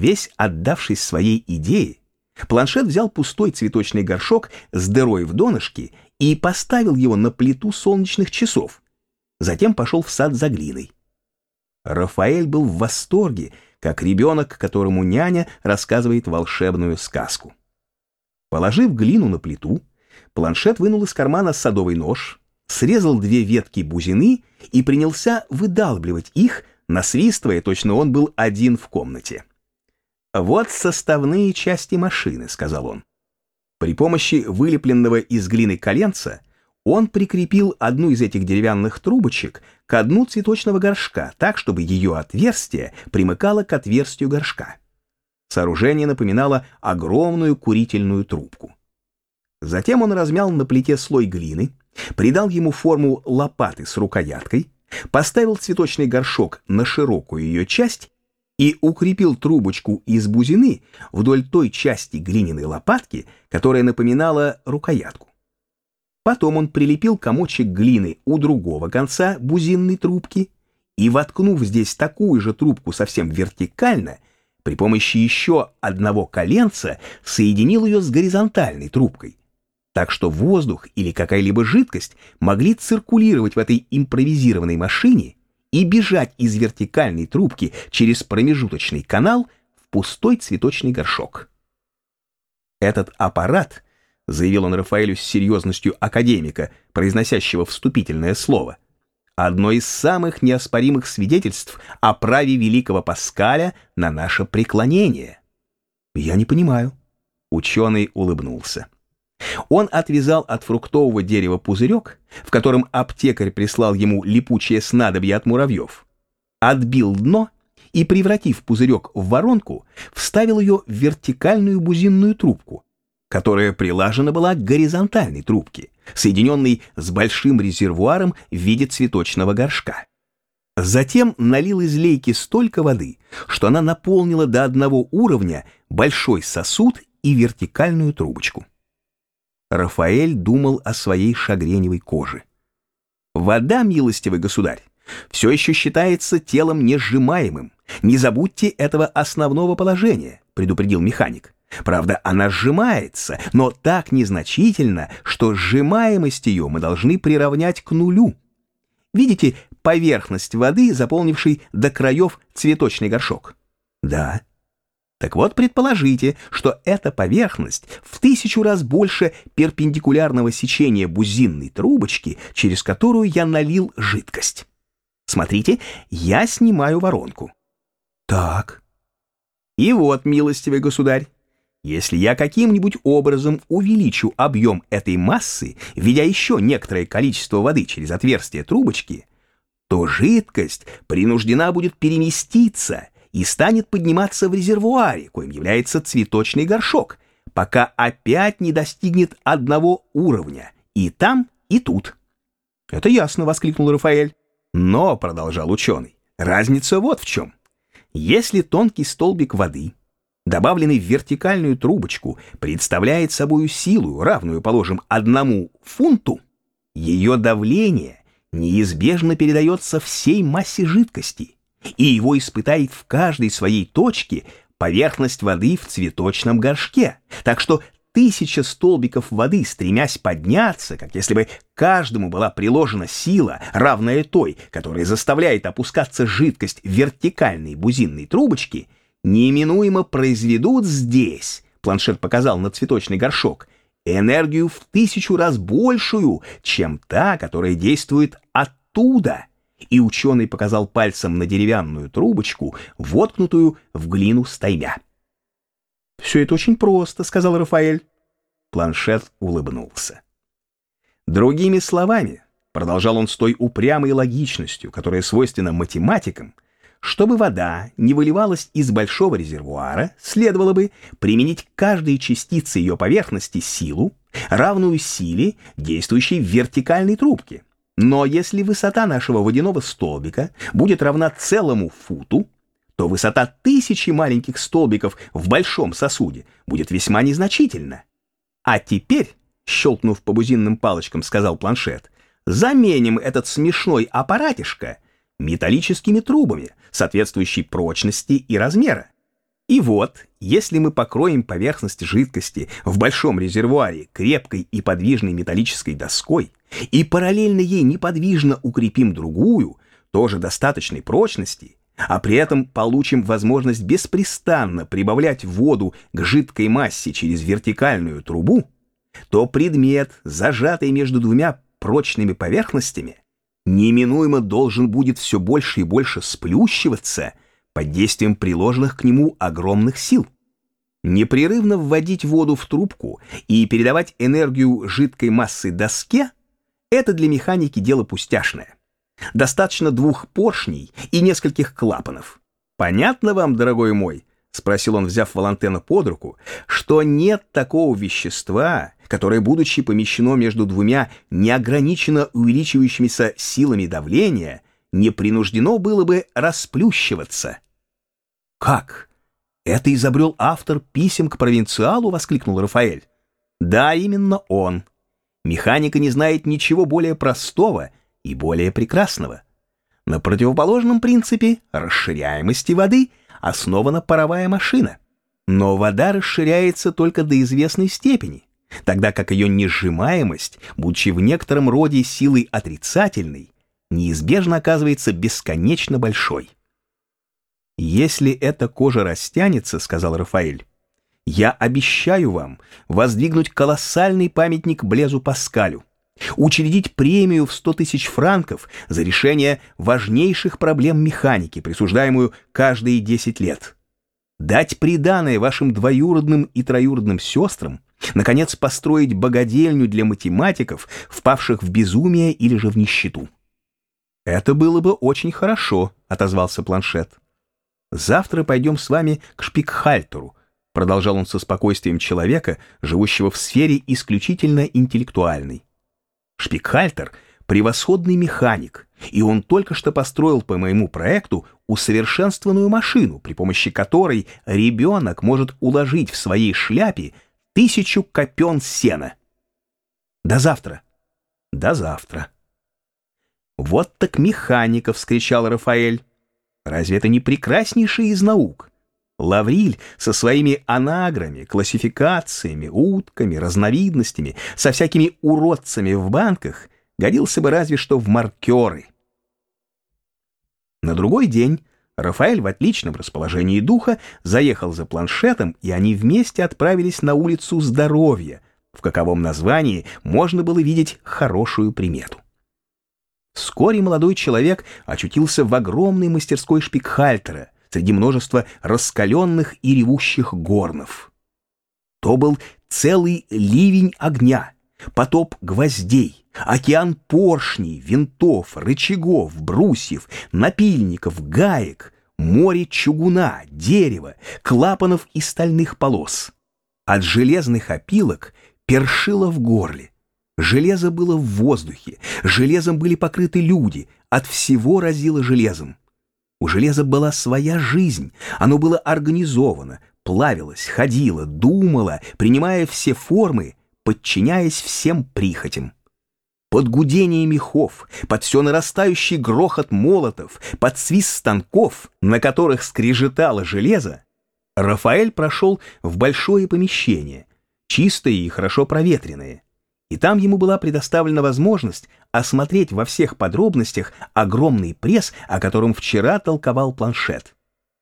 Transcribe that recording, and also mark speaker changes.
Speaker 1: Весь отдавшись своей идее, планшет взял пустой цветочный горшок с дырой в донышке и поставил его на плиту солнечных часов. Затем пошел в сад за глиной. Рафаэль был в восторге, как ребенок, которому няня рассказывает волшебную сказку. Положив глину на плиту, планшет вынул из кармана садовый нож, срезал две ветки бузины и принялся выдалбливать их, насвистывая, точно он был один в комнате. «Вот составные части машины», — сказал он. При помощи вылепленного из глины коленца он прикрепил одну из этих деревянных трубочек к дну цветочного горшка, так, чтобы ее отверстие примыкало к отверстию горшка. Сооружение напоминало огромную курительную трубку. Затем он размял на плите слой глины, придал ему форму лопаты с рукояткой, поставил цветочный горшок на широкую ее часть и укрепил трубочку из бузины вдоль той части глиняной лопатки, которая напоминала рукоятку. Потом он прилепил комочек глины у другого конца бузинной трубки и, воткнув здесь такую же трубку совсем вертикально, при помощи еще одного коленца соединил ее с горизонтальной трубкой, так что воздух или какая-либо жидкость могли циркулировать в этой импровизированной машине и бежать из вертикальной трубки через промежуточный канал в пустой цветочный горшок. Этот аппарат, заявил он Рафаэлю с серьезностью академика, произносящего вступительное слово, одно из самых неоспоримых свидетельств о праве великого Паскаля на наше преклонение. Я не понимаю. Ученый улыбнулся. Он отвязал от фруктового дерева пузырек, в котором аптекарь прислал ему липучее снадобье от муравьев, отбил дно и, превратив пузырек в воронку, вставил ее в вертикальную бузинную трубку, которая прилажена была к горизонтальной трубке, соединенной с большим резервуаром в виде цветочного горшка. Затем налил из лейки столько воды, что она наполнила до одного уровня большой сосуд и вертикальную трубочку. Рафаэль думал о своей шагреневой коже. Вода, милостивый государь, все еще считается телом несжимаемым. Не забудьте этого основного положения, предупредил механик. Правда, она сжимается, но так незначительно, что сжимаемость ее мы должны приравнять к нулю. Видите поверхность воды, заполнившей до краев цветочный горшок? Да, так вот, предположите, что эта поверхность в тысячу раз больше перпендикулярного сечения бузинной трубочки, через которую я налил жидкость. Смотрите, я снимаю воронку. Так. И вот, милостивый государь, если я каким-нибудь образом увеличу объем этой массы, введя еще некоторое количество воды через отверстие трубочки, то жидкость принуждена будет переместиться и станет подниматься в резервуаре, коим является цветочный горшок, пока опять не достигнет одного уровня, и там, и тут. «Это ясно», — воскликнул Рафаэль. «Но», — продолжал ученый, — «разница вот в чем. Если тонкий столбик воды, добавленный в вертикальную трубочку, представляет собой силу, равную, положим, одному фунту, ее давление неизбежно передается всей массе жидкости, и его испытает в каждой своей точке поверхность воды в цветочном горшке. Так что тысяча столбиков воды, стремясь подняться, как если бы каждому была приложена сила, равная той, которая заставляет опускаться жидкость в вертикальной бузинной трубочке, неименуемо произведут здесь, планшет показал на цветочный горшок, энергию в тысячу раз большую, чем та, которая действует оттуда и ученый показал пальцем на деревянную трубочку, воткнутую в глину стаймя. «Все это очень просто», — сказал Рафаэль. Планшет улыбнулся. «Другими словами», — продолжал он с той упрямой логичностью, которая свойственна математикам, чтобы вода не выливалась из большого резервуара, следовало бы применить к каждой частице ее поверхности силу, равную силе, действующей в вертикальной трубке. Но если высота нашего водяного столбика будет равна целому футу, то высота тысячи маленьких столбиков в большом сосуде будет весьма незначительна. А теперь, щелкнув по бузинным палочкам, сказал планшет, заменим этот смешной аппаратишко металлическими трубами, соответствующей прочности и размера. И вот, если мы покроем поверхность жидкости в большом резервуаре крепкой и подвижной металлической доской и параллельно ей неподвижно укрепим другую, тоже достаточной прочности, а при этом получим возможность беспрестанно прибавлять воду к жидкой массе через вертикальную трубу, то предмет, зажатый между двумя прочными поверхностями, неминуемо должен будет все больше и больше сплющиваться под действием приложенных к нему огромных сил. Непрерывно вводить воду в трубку и передавать энергию жидкой массы доске – это для механики дело пустяшное. Достаточно двух поршней и нескольких клапанов. Понятно вам, дорогой мой, — спросил он, взяв Валантена под руку, — что нет такого вещества, которое, будучи помещено между двумя неограниченно увеличивающимися силами давления, не принуждено было бы расплющиваться. «Как? Это изобрел автор писем к провинциалу?» — воскликнул Рафаэль. «Да, именно он. Механика не знает ничего более простого и более прекрасного. На противоположном принципе расширяемости воды основана паровая машина. Но вода расширяется только до известной степени, тогда как ее несжимаемость, будучи в некотором роде силой отрицательной, неизбежно оказывается бесконечно большой. «Если эта кожа растянется, — сказал Рафаэль, — я обещаю вам воздвигнуть колоссальный памятник Блезу Паскалю, учредить премию в 100 тысяч франков за решение важнейших проблем механики, присуждаемую каждые 10 лет, дать приданое вашим двоюродным и троюродным сестрам, наконец построить богадельню для математиков, впавших в безумие или же в нищету. «Это было бы очень хорошо», — отозвался планшет. «Завтра пойдем с вами к Шпикхальтеру», — продолжал он со спокойствием человека, живущего в сфере исключительно интеллектуальной. Шпикхальтер — превосходный механик, и он только что построил по моему проекту усовершенствованную машину, при помощи которой ребенок может уложить в своей шляпе тысячу копен сена. До завтра. До завтра. Вот так механиков, вскричал Рафаэль. Разве это не прекраснейший из наук? Лавриль со своими анаграми, классификациями, утками, разновидностями, со всякими уродцами в банках годился бы разве что в маркеры. На другой день Рафаэль в отличном расположении духа заехал за планшетом, и они вместе отправились на улицу Здоровья, в каковом названии можно было видеть хорошую примету. Вскоре молодой человек очутился в огромной мастерской Шпикхальтера — среди множества раскаленных и ревущих горнов. То был целый ливень огня, потоп гвоздей, океан поршней, винтов, рычагов, брусьев, напильников, гаек, море чугуна, дерева, клапанов и стальных полос. От железных опилок першило в горле. Железо было в воздухе, железом были покрыты люди, от всего разило железом. У железа была своя жизнь, оно было организовано, плавилось, ходило, думало, принимая все формы, подчиняясь всем прихотям. Под гудение мехов, под все нарастающий грохот молотов, под свист станков, на которых скрежетало железо, Рафаэль прошел в большое помещение, чистое и хорошо проветренное и там ему была предоставлена возможность осмотреть во всех подробностях огромный пресс, о котором вчера толковал планшет.